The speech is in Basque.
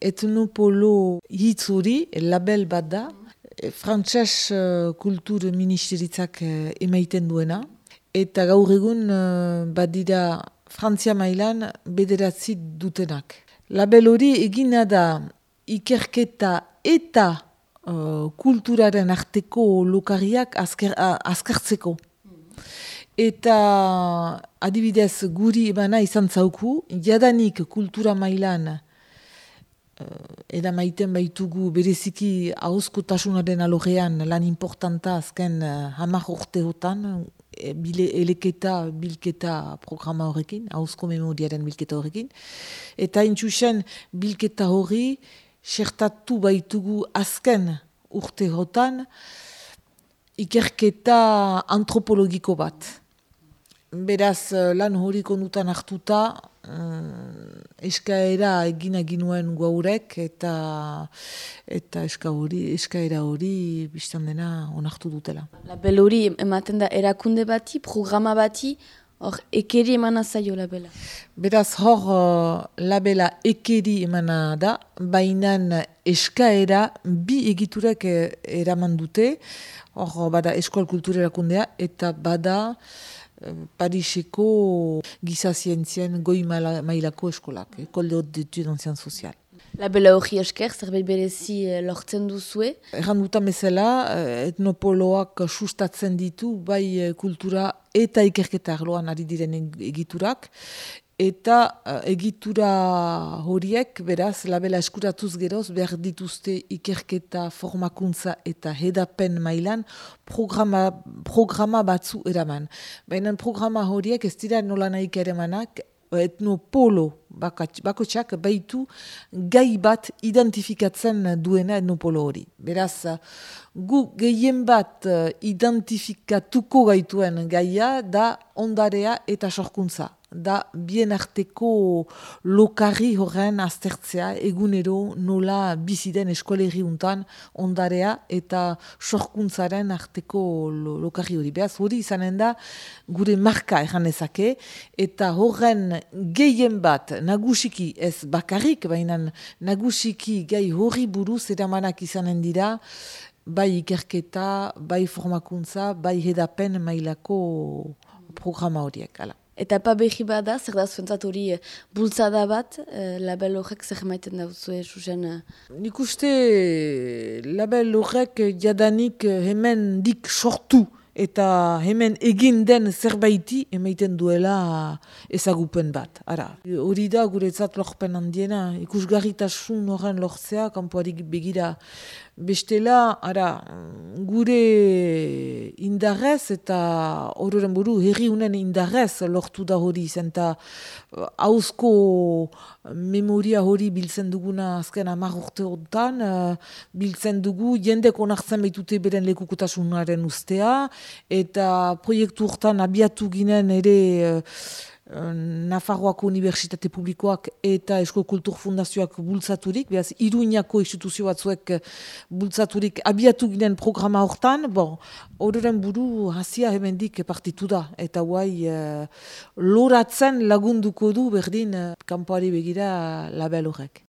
etnopolo hitzuri, label bat da, frantses uh, kultur ministeritzak uh, emaiten duena, eta gaur egun badira Frantzia mailan bederatzi dutenak. Label hori egina da ikerketa eta uh, kulturaren arteko lokariak azker, azkartzeko. Eta adibidez guri ebana izan zauku, jadanik kultura mailan uh, maiten baitugu bereziki hauzko tasunaren lan importanta azken uh, hamar urteotan, e, eleketa bilketa programa horrekin, hauzko memoriaren bilketa horrekin. Eta intxusen bilketa hori, sertatu baitugu azken urteotan, ikerketa antropologiko bat. Beraz, lan hori konutan hartuta, uh, eskaera egina ginuen gaurek eta eta eska hori, eskaera hori biztan dena onartu dutela. Label hori ematen da erakunde bati, programa bati, hor ekeri emana zaio labela? Beraz hor uh, labela ekeri emana da, bainan eskaera bi egiturek eh, eraman dute, hor bada eskual kultura erakundea eta bada Pariseko giza zientzien goi mailako eskolak, kolde detu d'antzian sozial. Labela hori esker, zerbait berezi eh, lortzen duzue? Erran dutan bezala, eh, etnopoloak sustatzen ditu, bai eh, kultura eta ikerketa arloan ari diren egiturak, eta uh, egitura horiek, beraz, labela eskuratuz geroz, behar dituzte ikerketa formakuntza eta hedapen mailan programa, programa batzu eraman. Baina programa horiek ez dira nola nahi eremanak, etnopolo bakotxak baitu gai bat identifikatzen duena etnopolo hori. Beraz, gu gehien bat identifikatuko gaituen gaia da ondarea eta sorkuntza da bien arteko lokarri horren aztertzea egunero nola biziden eskoleri untan ondarea eta sorkuntzaren arteko lokarri hori. Beaz hori izanen da gure marka egan ezake eta horren gehien bat nagusiki ez bakarrik, baina nagusiki gai hori buruz eramanak izanen dira bai ikerketa, bai formakuntza, bai hedapen mailako programa horiek. Ala. Eta pa behi bat da, zer da zuentzat hori eh, bultzada bat, eh, label horrek zer maiten da zuen susen? Eh? Nik uste label horrek jadanik hemen dik sortu eta hemen egin den zerbaiti emaiten duela ezagupen bat. Ara, hori da guretzat lorpen handiena, ikusgarritasun horren lortzea, kanpoarik begira. Bestela, ara, gure indarrez eta horren buru herri unen indarrez lortu da hori zen. Eta hauzko memoria hori biltzen duguna azken amar urte honetan, uh, biltzen dugu jendek onartzen baitute beren lekukutasunaren ustea eta proiektu urtan abiatu ginen ere uh, Nafarroako Unibertsitate Publikoak eta Esko Kultur Fundazioak bultzaturik, behaz, iruñako instituzio batzuek bultzaturik abiatu ginen programa hortan, bon, horren buru hasia hemendik partitu da, eta guai uh, loratzen lagunduko du berdin uh, kanpoari begira label horrek.